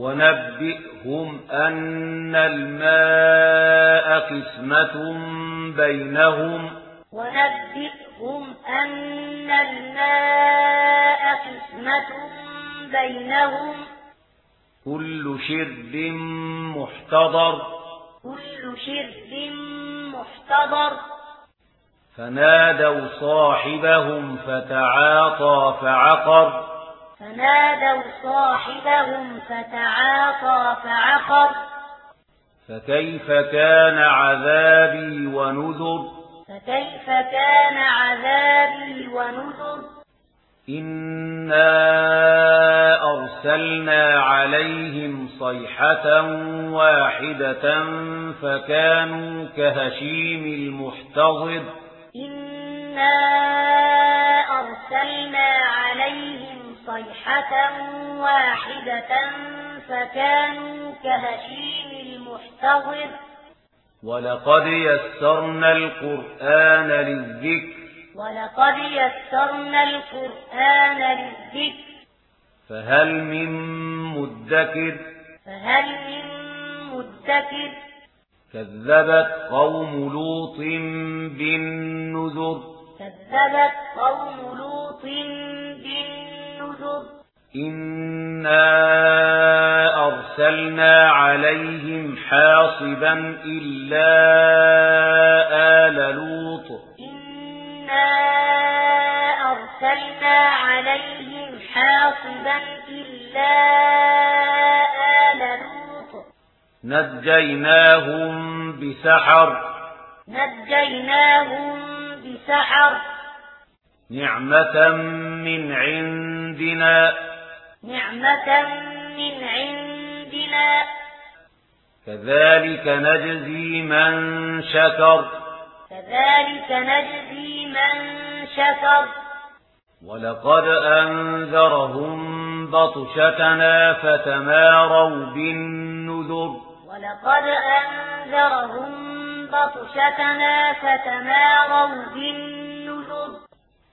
ونبئهم أن الماء قسمة بينهم. ونبئهم أن الماء قسمة بينهم. كل شرب محتضر. كل شرب محتضر. فنادوا صاحبهم فتعاطى فعقر. فنادوا فنادوا صاحبهم فتعاطى فعقر. فكيف كان عذابي ونذر؟ فكيف كان عذابي ونذر؟ إنا أرسلنا عليهم صيحة واحدة فكانوا كهشيم المحتضر. إنا أرسلنا عليهم صيحة واحدة فكانوا كهشيم المحتضر صيحة واحدة فكانوا كهشيم المحتضر. ولقد يسرنا القرآن للذكر. ولقد يسرنا القرآن للذكر. فهل من مدكر؟ فهل من مدكر؟ كذبت قوم لوط بالنذر. كذبت قوم لوط بالنذر. إنا أرسلنا عليهم حاصبا إلا آل لوط. إنا أرسلنا عليهم حاصبا إلا آل لوط. نجيناهم بسحر. نجيناهم بسحر. نعمة من عند عندنا. نعمة من عندنا. كذلك نجزي من شكر. كذلك نجزي من شكر. ولقد أنذرهم بطشتنا فتماروا بالنذر. ولقد أنذرهم بطشتنا فتماروا بالنذر.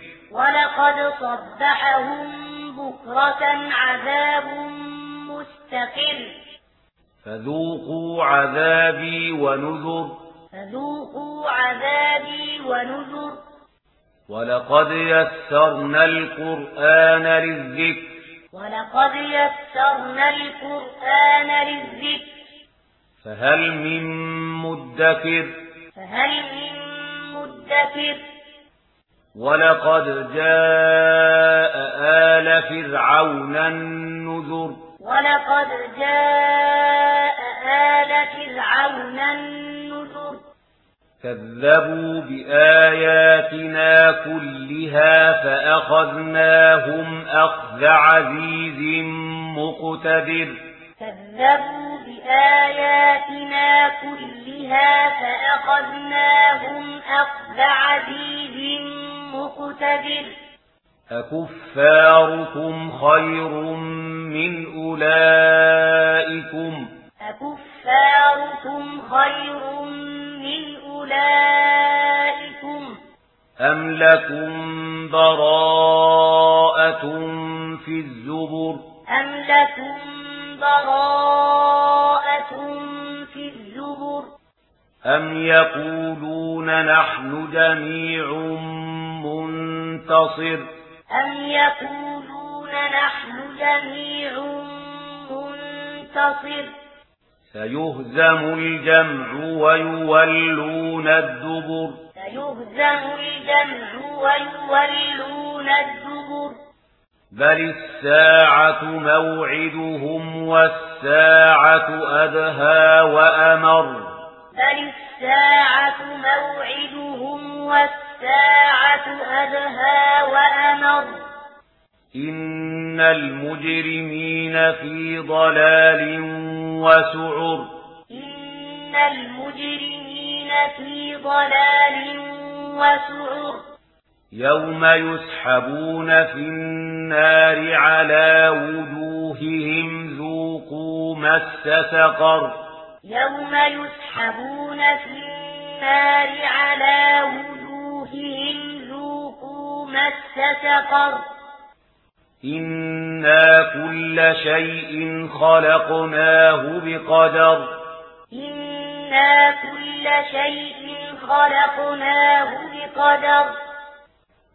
صبحهم ولقد صبحهم بكرة عذاب مستقر فذوقوا عذابي ونذر فذوقوا عذابي ونذر ولقد يسرنا القرآن للذكر ولقد يسرنا القرآن للذكر فهل من مدكر فهل من مدكر ولقد جاء آل فرعون النذر ولقد جاء آل فرعون النذر كذبوا بآياتنا كلها فأخذناهم أخذ عزيز مقتدر كذبوا بآياتنا كلها فأخذناهم أخذ عزيز مقتدر مقتدر. أكفاركم خير من أولئكم؟ أكفاركم خير من أولئكم؟ أم لكم براءة في الزبر؟ أم لكم براءة في الزبر؟ أم يقولون نحن جميع منتصر أم يقولون نحن جميع منتصر؟ سيهزم الجمع ويولون الدبر. سيهزم الجمع ويولون الدبر. بل الساعة موعدهم والساعة أدهى وأمر. بل الساعة موعدهم والساعة أدهى وأمر. إن المجرمين في ضلال وسعر. إن المجرمين في ضلال وسعر. يوم يسحبون في النار على وجوههم ذوقوا مس سقر. يوم يسحبون في النار على وجوههم رَبِّهِمْ ذُوقُوا مَسَّ سَقَرَ إِنَّا كُلَّ شَيْءٍ خَلَقْنَاهُ بِقَدَرٍ إِنَّا كُلَّ شَيْءٍ خَلَقْنَاهُ بِقَدَرٍ